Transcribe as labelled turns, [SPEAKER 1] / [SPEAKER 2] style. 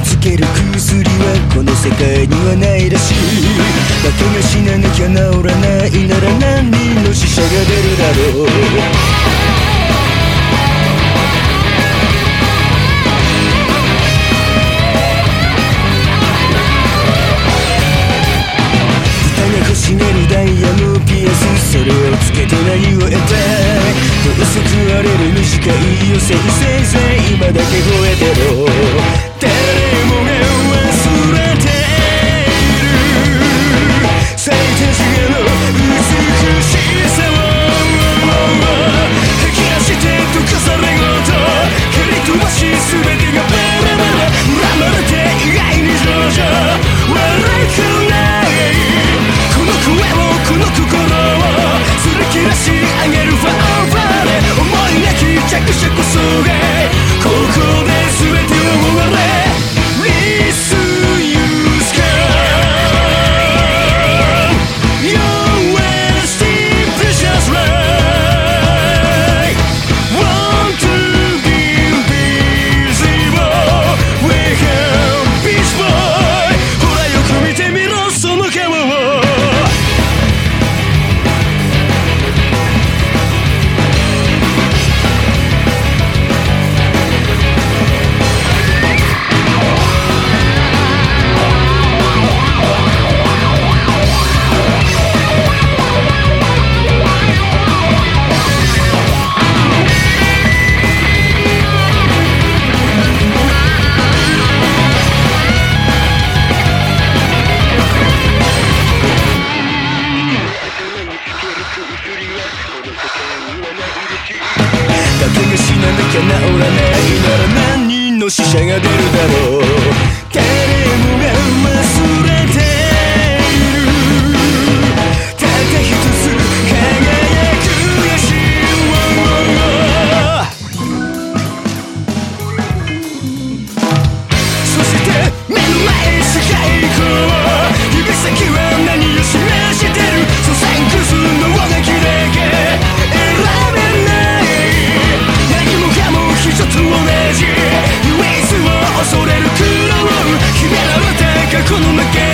[SPEAKER 1] つける薬はこの世界にはないらしい化けが死ななきゃ治らないなら何人の死者が出るだろう。締めるダイヤのピアスそれをつけて何を得たどうせ食われる短い余生せいぜい今だけ吠えてろ。きゃ治らないなら何人の死者が出るだろう。誰もが忘れてこの負け